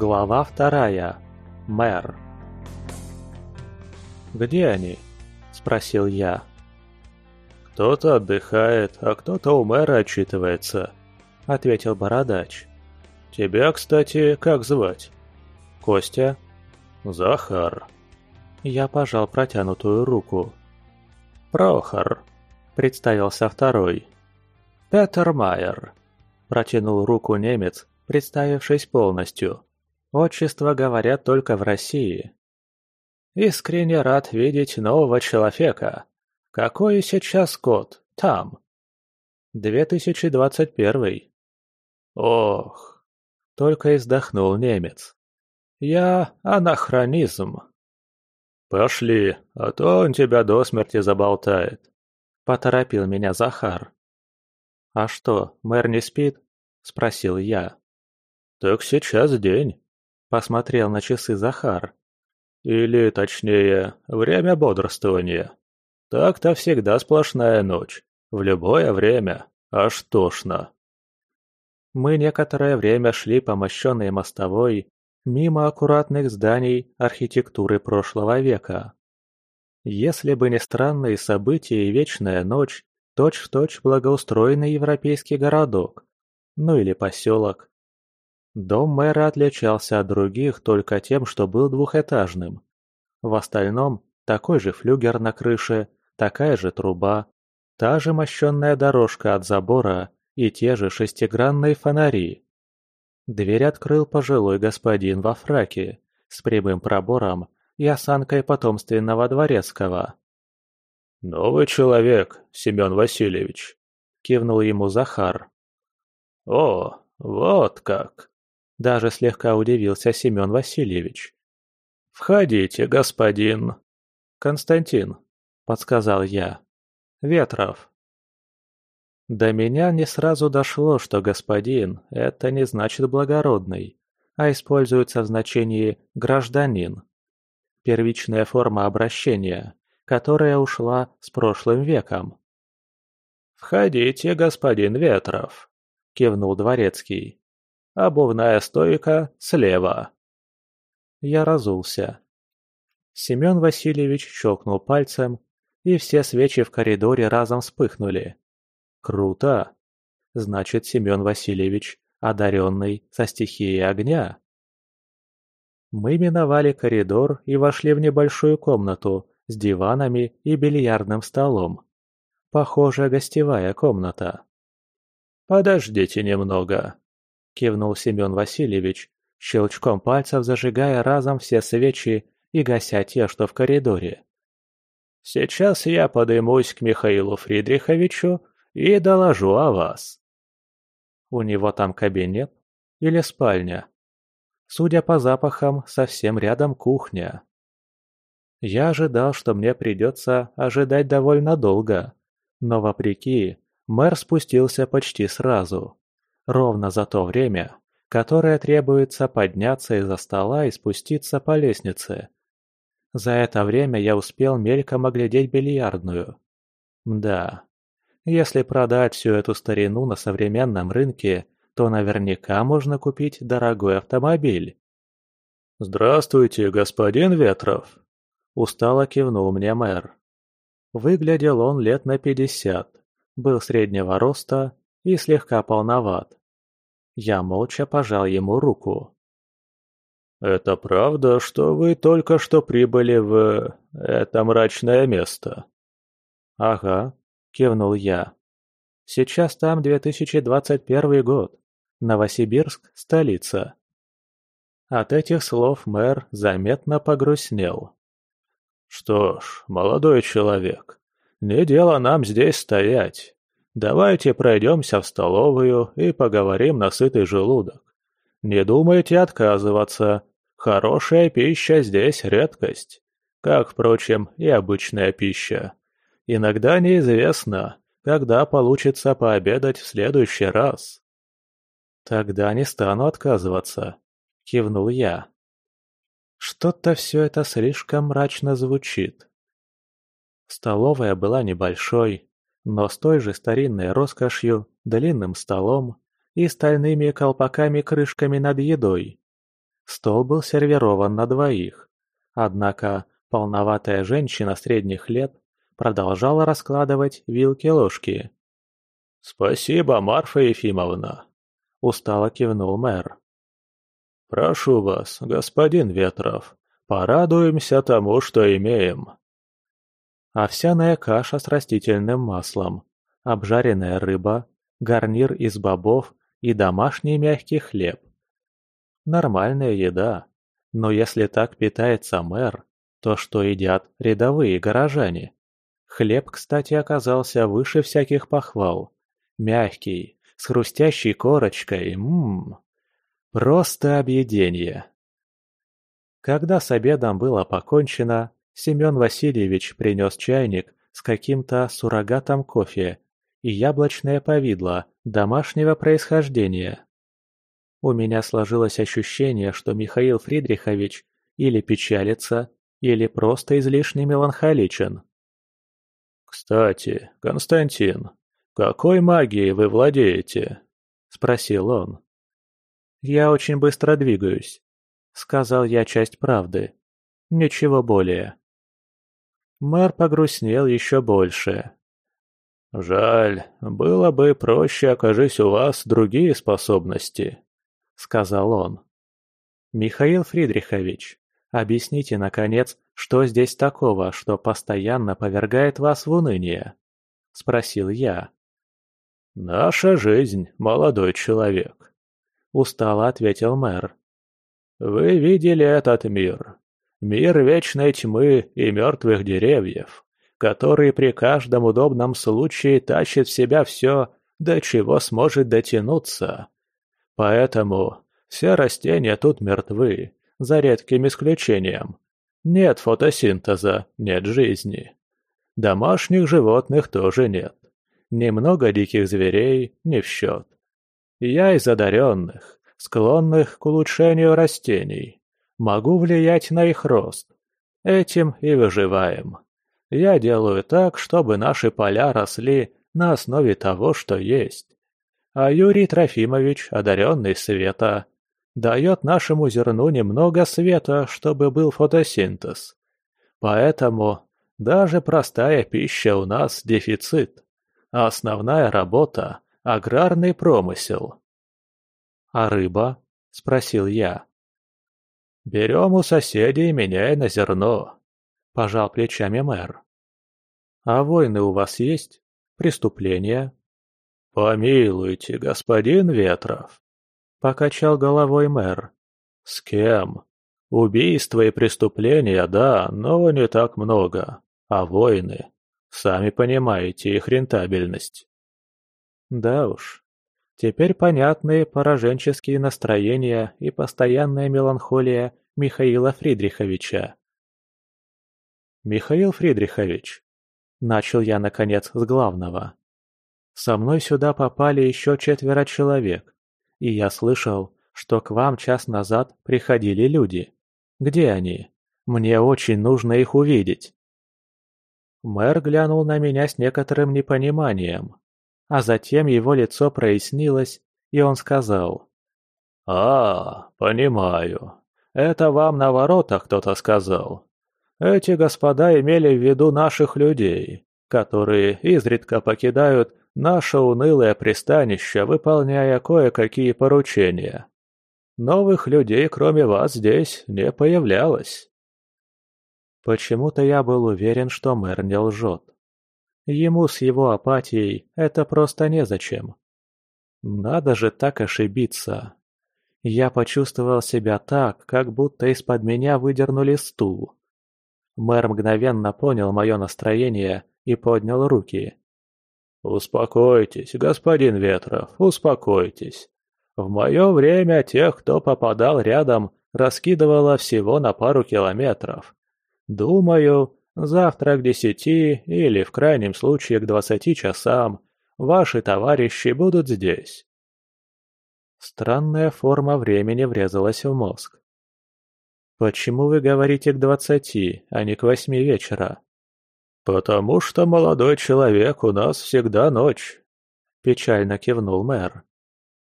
Глава вторая. Мэр. «Где они?» – спросил я. «Кто-то отдыхает, а кто-то у мэра отчитывается», – ответил бородач. «Тебя, кстати, как звать?» «Костя». «Захар». Я пожал протянутую руку. «Прохор», – представился второй. «Петер Майер», – протянул руку немец, представившись полностью. Отчество говорят только в России. Искренне рад видеть нового человека. Какой сейчас год? Там. 2021. Ох, только издохнул немец. Я анахронизм. Пошли, а то он тебя до смерти заболтает. Поторопил меня Захар. «А что, мэр не спит?» – спросил я. «Так сейчас день посмотрел на часы Захар. «Или, точнее, время бодрствования. Так-то всегда сплошная ночь. В любое время. Аж тошно». Мы некоторое время шли по мощенной мостовой, мимо аккуратных зданий архитектуры прошлого века. Если бы не странные события и вечная ночь, точь-в-точь -точь благоустроенный европейский городок, ну или поселок, Дом мэра отличался от других только тем, что был двухэтажным. В остальном такой же флюгер на крыше, такая же труба, та же мощенная дорожка от забора и те же шестигранные фонари. Дверь открыл пожилой господин во фраке с прямым пробором и осанкой потомственного дворецкого. «Новый человек, Семен Васильевич», — кивнул ему Захар. «О, вот как!» даже слегка удивился Семен Васильевич. «Входите, господин!» «Константин», — подсказал я. «Ветров». До меня не сразу дошло, что «господин» — это не значит «благородный», а используется в значении «гражданин». Первичная форма обращения, которая ушла с прошлым веком. «Входите, господин Ветров», — кивнул дворецкий абовная стойка слева. Я разулся. Семен Васильевич щелкнул пальцем, и все свечи в коридоре разом вспыхнули. Круто! Значит, Семен Васильевич одаренный со стихией огня. Мы миновали коридор и вошли в небольшую комнату с диванами и бильярдным столом. Похоже, гостевая комната. «Подождите немного», кивнул Семен Васильевич, щелчком пальцев зажигая разом все свечи и гася те, что в коридоре. «Сейчас я подымусь к Михаилу Фридриховичу и доложу о вас». У него там кабинет или спальня. Судя по запахам, совсем рядом кухня. Я ожидал, что мне придется ожидать довольно долго, но, вопреки, мэр спустился почти сразу ровно за то время, которое требуется подняться из-за стола и спуститься по лестнице. За это время я успел мельком оглядеть бильярдную. Да, если продать всю эту старину на современном рынке, то наверняка можно купить дорогой автомобиль. «Здравствуйте, господин Ветров!» – устало кивнул мне мэр. Выглядел он лет на пятьдесят, был среднего роста и слегка полноват. Я молча пожал ему руку. «Это правда, что вы только что прибыли в... это мрачное место?» «Ага», — кивнул я. «Сейчас там 2021 год. Новосибирск — столица». От этих слов мэр заметно погрустнел. «Что ж, молодой человек, не дело нам здесь стоять. Давайте пройдемся в столовую и поговорим на сытый желудок. Не думайте отказываться. Хорошая пища здесь редкость. Как, впрочем, и обычная пища. Иногда неизвестно, когда получится пообедать в следующий раз. Тогда не стану отказываться, кивнул я. Что-то все это слишком мрачно звучит. Столовая была небольшой, но с той же старинной роскошью, длинным столом и стальными колпаками-крышками над едой. Стол был сервирован на двоих. Однако полноватая женщина средних лет продолжала раскладывать вилки-ложки. «Спасибо, Марфа Ефимовна!» – устало кивнул мэр. «Прошу вас, господин Ветров, порадуемся тому, что имеем» овсяная каша с растительным маслом, обжаренная рыба, гарнир из бобов и домашний мягкий хлеб. Нормальная еда, но если так питается мэр, то что едят рядовые горожане? Хлеб, кстати, оказался выше всяких похвал. Мягкий, с хрустящей корочкой, ммм. Просто объедение. Когда с обедом было покончено, Семен Васильевич принес чайник с каким-то суррогатом кофе и яблочное повидло домашнего происхождения. У меня сложилось ощущение, что Михаил Фридрихович или печалится, или просто излишне меланхоличен. «Кстати, Константин, какой магией вы владеете?» – спросил он. «Я очень быстро двигаюсь», – сказал я часть правды. «Ничего более». Мэр погрустнел еще больше. «Жаль, было бы проще, окажись у вас другие способности», — сказал он. «Михаил Фридрихович, объясните, наконец, что здесь такого, что постоянно повергает вас в уныние?» — спросил я. «Наша жизнь, молодой человек», — устало ответил мэр. «Вы видели этот мир. Мир вечной тьмы и мертвых деревьев, который при каждом удобном случае тащит в себя все, до чего сможет дотянуться. Поэтому все растения тут мертвы, за редким исключением. Нет фотосинтеза, нет жизни. Домашних животных тоже нет. Немного диких зверей не в счет. Я из одаренных, склонных к улучшению растений. Могу влиять на их рост. Этим и выживаем. Я делаю так, чтобы наши поля росли на основе того, что есть. А Юрий Трофимович, одаренный света, дает нашему зерну немного света, чтобы был фотосинтез. Поэтому даже простая пища у нас дефицит, основная работа – аграрный промысел. «А рыба?» – спросил я. Берем у соседей меня на зерно», – пожал плечами мэр. «А войны у вас есть? Преступления?» «Помилуйте, господин Ветров», – покачал головой мэр. «С кем? Убийства и преступления, да, но не так много. А войны? Сами понимаете их рентабельность». «Да уж, Теперь понятны пораженческие настроения и постоянная меланхолия Михаила Фридриховича. «Михаил Фридрихович», — начал я, наконец, с главного, — «со мной сюда попали еще четверо человек, и я слышал, что к вам час назад приходили люди. Где они? Мне очень нужно их увидеть». Мэр глянул на меня с некоторым непониманием, а затем его лицо прояснилось, и он сказал. «А, понимаю. Это вам на воротах кто-то сказал. Эти господа имели в виду наших людей, которые изредка покидают наше унылое пристанище, выполняя кое-какие поручения. Новых людей, кроме вас, здесь не появлялось». Почему-то я был уверен, что мэр не лжет. Ему с его апатией это просто незачем. Надо же так ошибиться. Я почувствовал себя так, как будто из-под меня выдернули стул. Мэр мгновенно понял мое настроение и поднял руки. «Успокойтесь, господин Ветров, успокойтесь. В мое время тех, кто попадал рядом, раскидывало всего на пару километров. Думаю, Завтра к десяти или, в крайнем случае, к двадцати часам ваши товарищи будут здесь». Странная форма времени врезалась в мозг. «Почему вы говорите к двадцати, а не к восьми вечера?» «Потому что, молодой человек, у нас всегда ночь», — печально кивнул мэр.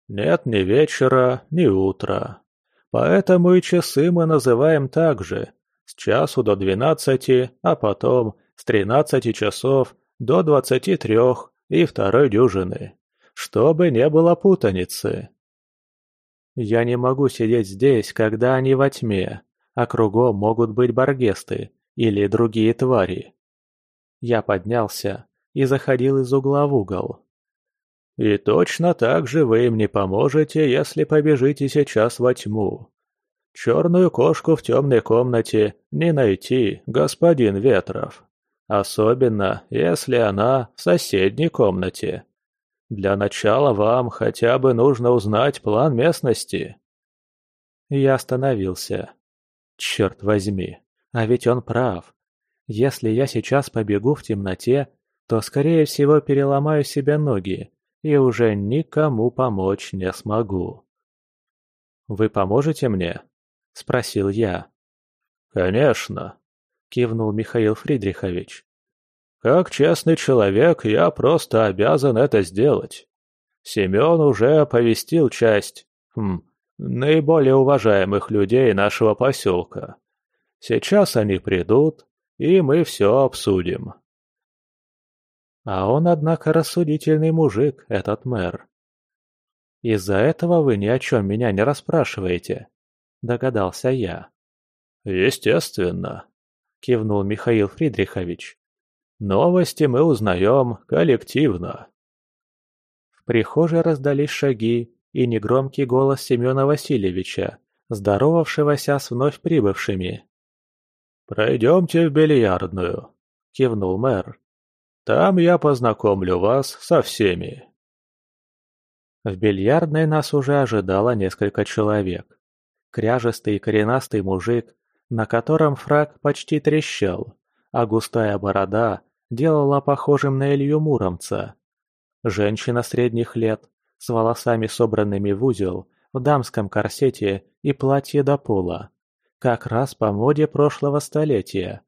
«Нет ни вечера, ни утра. Поэтому и часы мы называем так же, с часу до двенадцати, а потом с тринадцати часов до двадцати трех и второй дюжины, чтобы не было путаницы. Я не могу сидеть здесь, когда они во тьме, а кругом могут быть баргесты или другие твари. Я поднялся и заходил из угла в угол. И точно так же вы им не поможете, если побежите сейчас во тьму. Черную кошку в темной комнате не найти, господин Ветров. Особенно, если она в соседней комнате. Для начала вам хотя бы нужно узнать план местности. Я остановился. Черт возьми, а ведь он прав. Если я сейчас побегу в темноте, то, скорее всего, переломаю себе ноги и уже никому помочь не смогу. «Вы поможете мне?» — спросил я. «Конечно», — кивнул Михаил Фридрихович. «Как честный человек, я просто обязан это сделать. Семен уже оповестил часть хм, наиболее уважаемых людей нашего поселка. Сейчас они придут, и мы все обсудим». А он, однако, рассудительный мужик, этот мэр. «Из-за этого вы ни о чем меня не расспрашиваете», Догадался я. Естественно, кивнул Михаил Фридрихович. Новости мы узнаем коллективно. В прихожей раздались шаги и негромкий голос Семена Васильевича, здоровавшегося с вновь прибывшими. «Пройдемте в бильярдную», — кивнул мэр. «Там я познакомлю вас со всеми». В бильярдной нас уже ожидало несколько человек кряжестой и коренастый мужик, на котором фраг почти трещал, а густая борода делала похожим на Илью Муромца. Женщина средних лет, с волосами собранными в узел, в дамском корсете и платье до пола, как раз по моде прошлого столетия.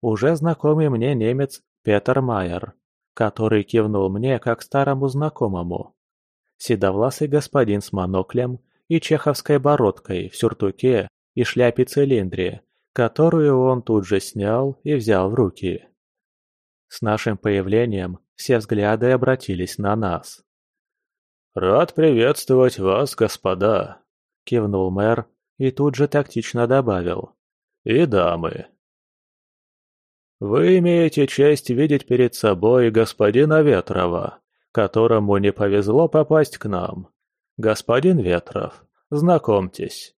Уже знакомый мне немец Петер Майер, который кивнул мне как старому знакомому. Седовласый господин с моноклем – и чеховской бородкой, в сюртуке и шляпе-цилиндре, которую он тут же снял и взял в руки. С нашим появлением все взгляды обратились на нас. «Рад приветствовать вас, господа!» – кивнул мэр и тут же тактично добавил. «И дамы!» «Вы имеете честь видеть перед собой господина Ветрова, которому не повезло попасть к нам, господин ветров знакомьтесь.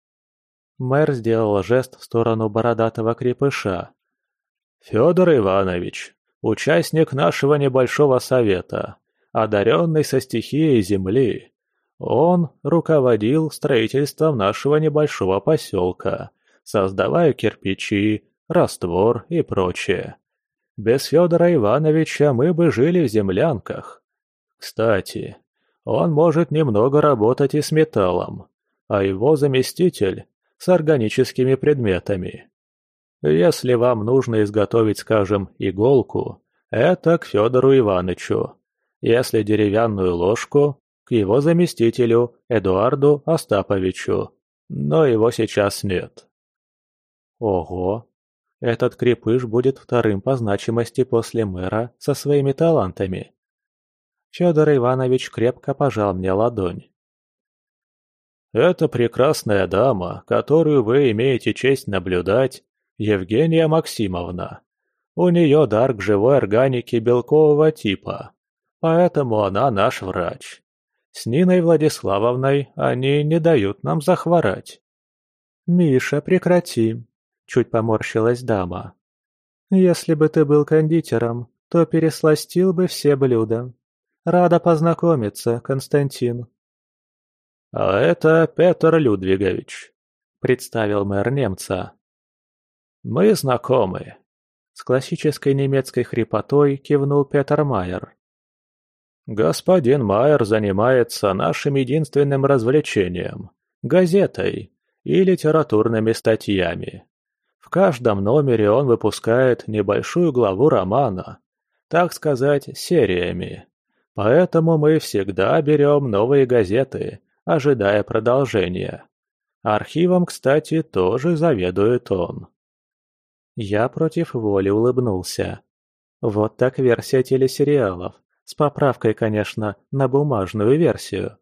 Мэр сделал жест в сторону бородатого крепыша. Федор иванович участник нашего небольшого совета одаренный со стихией земли. Он руководил строительством нашего небольшого поселка создавая кирпичи раствор и прочее. Без федора ивановича мы бы жили в землянках. Кстати он может немного работать и с металлом, а его заместитель – с органическими предметами. Если вам нужно изготовить, скажем, иголку, это к Федору Ивановичу. Если деревянную ложку – к его заместителю Эдуарду Остаповичу. Но его сейчас нет. Ого! Этот крепыш будет вторым по значимости после мэра со своими талантами. Фёдор Иванович крепко пожал мне ладонь. «Это прекрасная дама, которую вы имеете честь наблюдать, Евгения Максимовна. У нее дар к живой органике белкового типа, поэтому она наш врач. С Ниной Владиславовной они не дают нам захворать». «Миша, прекрати», — чуть поморщилась дама. «Если бы ты был кондитером, то пересластил бы все блюда, рада познакомиться, Константин». «А это Петр Людвигович», — представил мэр немца. «Мы знакомы», — с классической немецкой хрипотой кивнул Петр Майер. «Господин Майер занимается нашим единственным развлечением — газетой и литературными статьями. В каждом номере он выпускает небольшую главу романа, так сказать, сериями. Поэтому мы всегда берем новые газеты, ожидая продолжения. Архивом, кстати, тоже заведует он. Я против воли улыбнулся. Вот так версия телесериалов. С поправкой, конечно, на бумажную версию.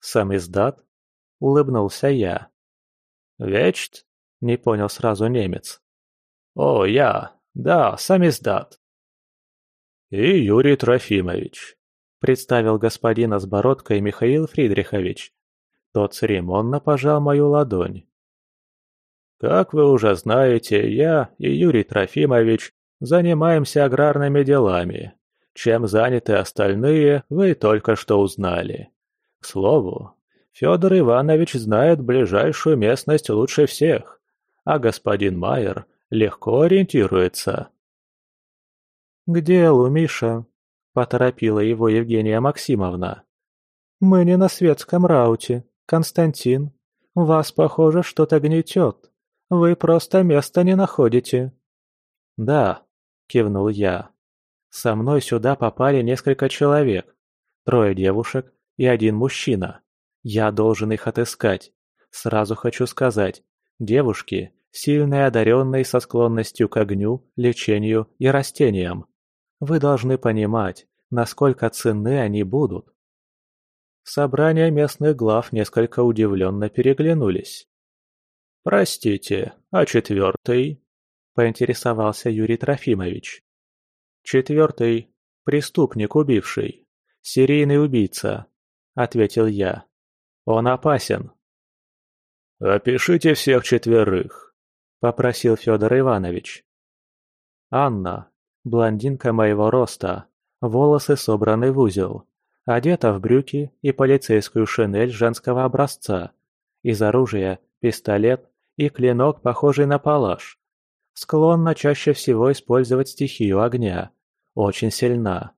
Сам издат? Улыбнулся я. «Вечт?» — не понял сразу немец. «О, я. Да, сам издат». «И Юрий Трофимович представил господина с бородкой Михаил Фридрихович. Тот церемонно пожал мою ладонь. «Как вы уже знаете, я и Юрий Трофимович занимаемся аграрными делами. Чем заняты остальные, вы только что узнали. К слову, Федор Иванович знает ближайшую местность лучше всех, а господин Майер легко ориентируется». «К делу, Миша», поторопила его Евгения Максимовна. «Мы не на светском рауте, Константин. Вас, похоже, что-то гнетет. Вы просто места не находите». «Да», — кивнул я. «Со мной сюда попали несколько человек. Трое девушек и один мужчина. Я должен их отыскать. Сразу хочу сказать, девушки — сильные одаренные со склонностью к огню, лечению и растениям. Вы должны понимать, насколько ценны они будут. Собрание местных глав несколько удивленно переглянулись. «Простите, а четвертый?» – поинтересовался Юрий Трофимович. «Четвертый – преступник, убивший. Серийный убийца», – ответил я. «Он опасен». «Опишите всех четверых», – попросил Федор Иванович. «Анна, блондинка моего роста, волосы собраны в узел, одета в брюки и полицейскую шинель женского образца, из оружия пистолет и клинок, похожий на палаш. Склонна чаще всего использовать стихию огня. Очень сильна.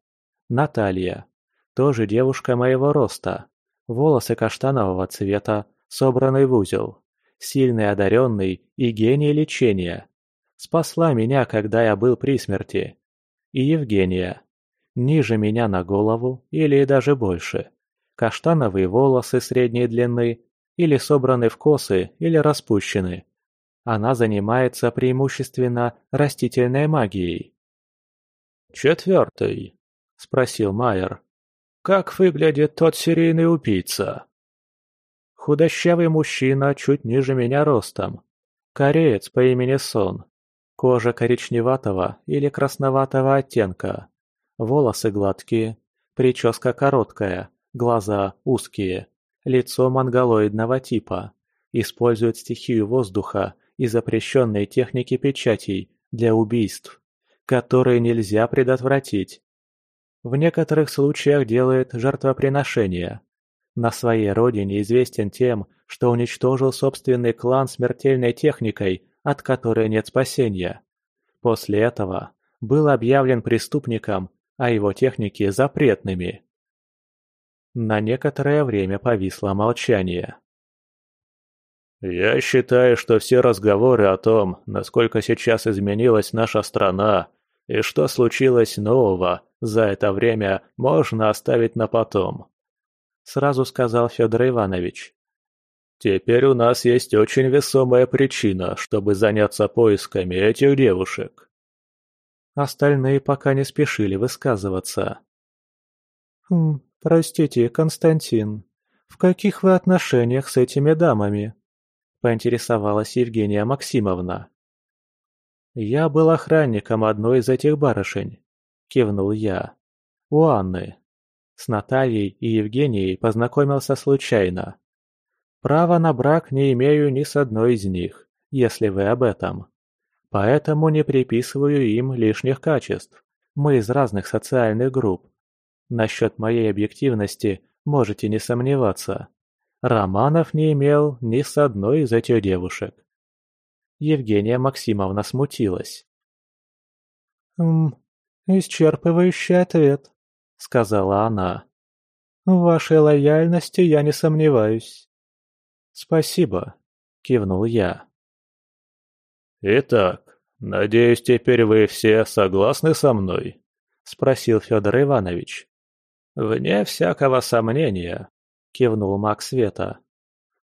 Наталья. Тоже девушка моего роста. Волосы каштанового цвета, собранный в узел. Сильный одаренный и гений лечения спасла меня, когда я был при смерти. И Евгения. Ниже меня на голову, или даже больше. Каштановые волосы средней длины, или собраны в косы, или распущены. Она занимается преимущественно растительной магией. «Четвертый», — спросил Майер. «Как выглядит тот серийный убийца?» Худощавый мужчина чуть ниже меня ростом. Кореец по имени Сон. Кожа коричневатого или красноватого оттенка, волосы гладкие, прическа короткая, глаза узкие, лицо монголоидного типа. Использует стихию воздуха и запрещенные техники печатей для убийств, которые нельзя предотвратить. В некоторых случаях делает жертвоприношения. На своей родине известен тем, что уничтожил собственный клан смертельной техникой – от которой нет спасения. После этого был объявлен преступником, а его техники запретными. На некоторое время повисло молчание. «Я считаю, что все разговоры о том, насколько сейчас изменилась наша страна и что случилось нового за это время, можно оставить на потом», — сразу сказал Федор Иванович. Теперь у нас есть очень весомая причина, чтобы заняться поисками этих девушек. Остальные пока не спешили высказываться. «Хм, простите, Константин, в каких вы отношениях с этими дамами?» – поинтересовалась Евгения Максимовна. «Я был охранником одной из этих барышень», – кивнул я. «У Анны. С Натальей и Евгенией познакомился случайно. Право на брак не имею ни с одной из них, если вы об этом. Поэтому не приписываю им лишних качеств. Мы из разных социальных групп. Насчет моей объективности можете не сомневаться. Романов не имел ни с одной из этих девушек. Евгения Максимовна смутилась. «М, исчерпывающий ответ», — сказала она. «В вашей лояльности я не сомневаюсь. Спасибо, — кивнул я. «Итак, надеюсь, теперь вы все согласны со мной?» — спросил Федор Иванович. «Вне всякого сомнения», — кивнул маг света.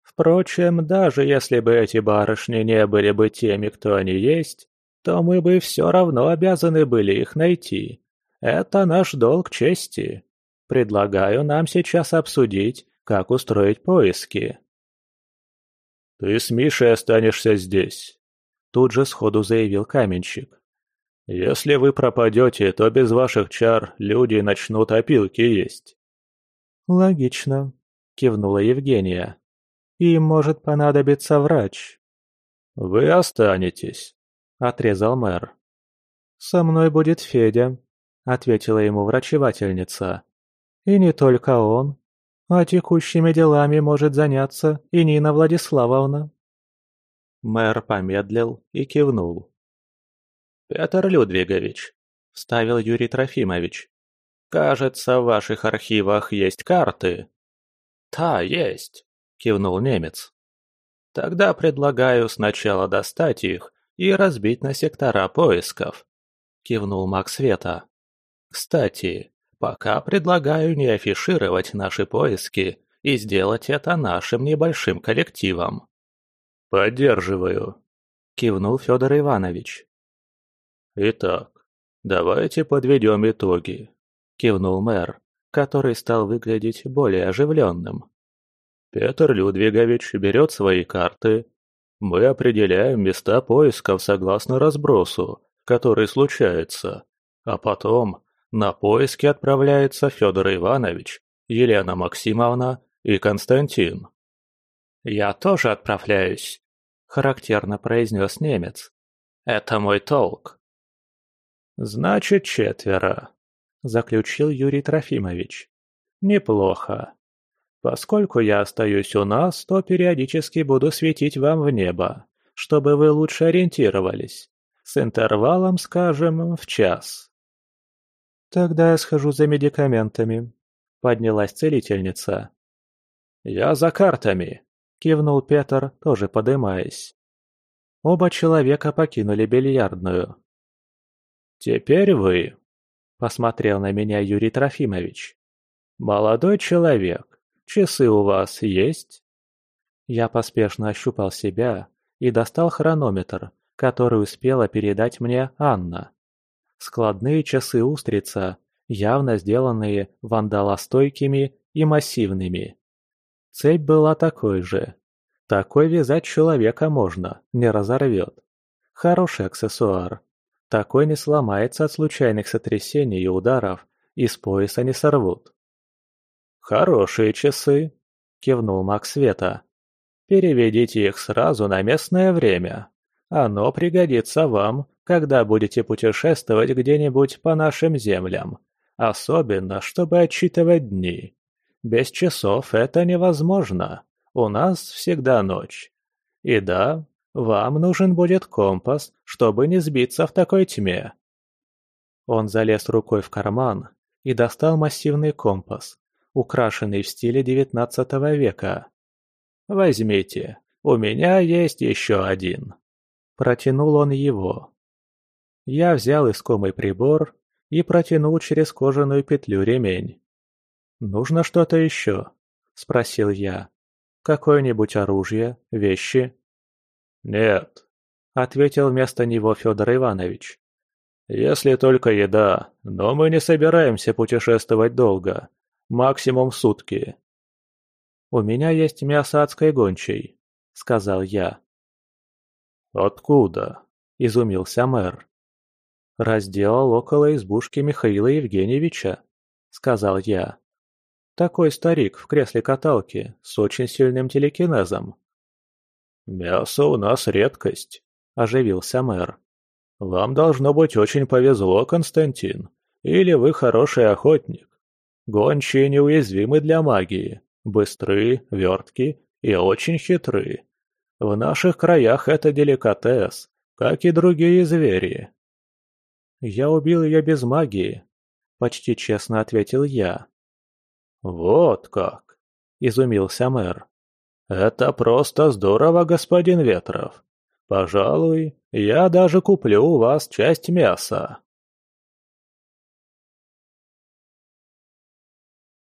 «Впрочем, даже если бы эти барышни не были бы теми, кто они есть, то мы бы все равно обязаны были их найти. Это наш долг чести. Предлагаю нам сейчас обсудить, как устроить поиски». Ты с Мишей останешься здесь. Тут же сходу заявил каменщик. Если вы пропадете, то без ваших чар люди начнут опилки есть. Логично, кивнула Евгения. Им может понадобиться врач. Вы останетесь, отрезал мэр. Со мной будет Федя, ответила ему врачевательница. И не только он, а текущими делами может заняться и Нина Владиславовна». Мэр помедлил и кивнул. «Петр Людвигович», — вставил Юрий Трофимович, — «кажется, в ваших архивах есть карты». «Та есть», — кивнул немец. «Тогда предлагаю сначала достать их и разбить на сектора поисков», — кивнул Макс Света. «Кстати, Пока предлагаю не афишировать наши поиски и сделать это нашим небольшим коллективом. Поддерживаю, кивнул Федор Иванович. Итак, давайте подведем итоги, кивнул мэр, который стал выглядеть более оживленным. Петр Людвигович берет свои карты. Мы определяем места поисков согласно разбросу, который случается, а потом на поиски отправляется Федор Иванович, Елена Максимовна и Константин. «Я тоже отправляюсь», — характерно произнес немец. «Это мой толк». «Значит, четверо», — заключил Юрий Трофимович. «Неплохо. Поскольку я остаюсь у нас, то периодически буду светить вам в небо, чтобы вы лучше ориентировались, с интервалом, скажем, в час». Тогда я схожу за медикаментами», — поднялась целительница. «Я за картами», — кивнул Петр, тоже подымаясь. Оба человека покинули бильярдную. «Теперь вы», — посмотрел на меня Юрий Трофимович. «Молодой человек, часы у вас есть?» Я поспешно ощупал себя и достал хронометр, который успела передать мне Анна. Складные часы устрица явно сделанные вандалостойкими и массивными. Цепь была такой же. Такой вязать человека можно, не разорвет. Хороший аксессуар. Такой не сломается от случайных сотрясений и ударов, и с пояса не сорвут. «Хорошие часы», — кивнул маг Света. «Переведите их сразу на местное время. Оно пригодится вам, когда будете путешествовать где-нибудь по нашим землям, а особенно чтобы отсчитывать дни. Без часов это невозможно. У нас всегда ночь. И да, вам нужен будет компас, чтобы не сбиться в такой тьме». Он залез рукой в карман и достал массивный компас, украшенный в стиле XIX века. «Возьмите, у меня есть еще один». Протянул он его. Я взял искомый прибор и протянул через кожаную петлю ремень. «Нужно что-то еще?» – спросил я. «Какое-нибудь оружие, вещи?» «Нет», – ответил вместо него Федор Иванович. «Если только еда, но мы не собираемся путешествовать долго. Максимум сутки». «У меня есть мясо адской гончей», – сказал я. «Откуда?» – изумился мэр разделал около избушки Михаила Евгеньевича», — сказал я. «Такой старик в кресле каталки с очень сильным телекинезом». «Мясо у нас редкость», — оживился мэр. «Вам должно быть очень повезло, Константин, или вы хороший охотник. Гончие неуязвимы для магии, быстрые, вертки и очень хитрые. В наших краях это деликатес, как и другие звери, я убил ее без магии. Почти честно ответил я. Вот как! Изумился мэр. Это просто здорово, господин Ветров. Пожалуй, я даже куплю у вас часть мяса.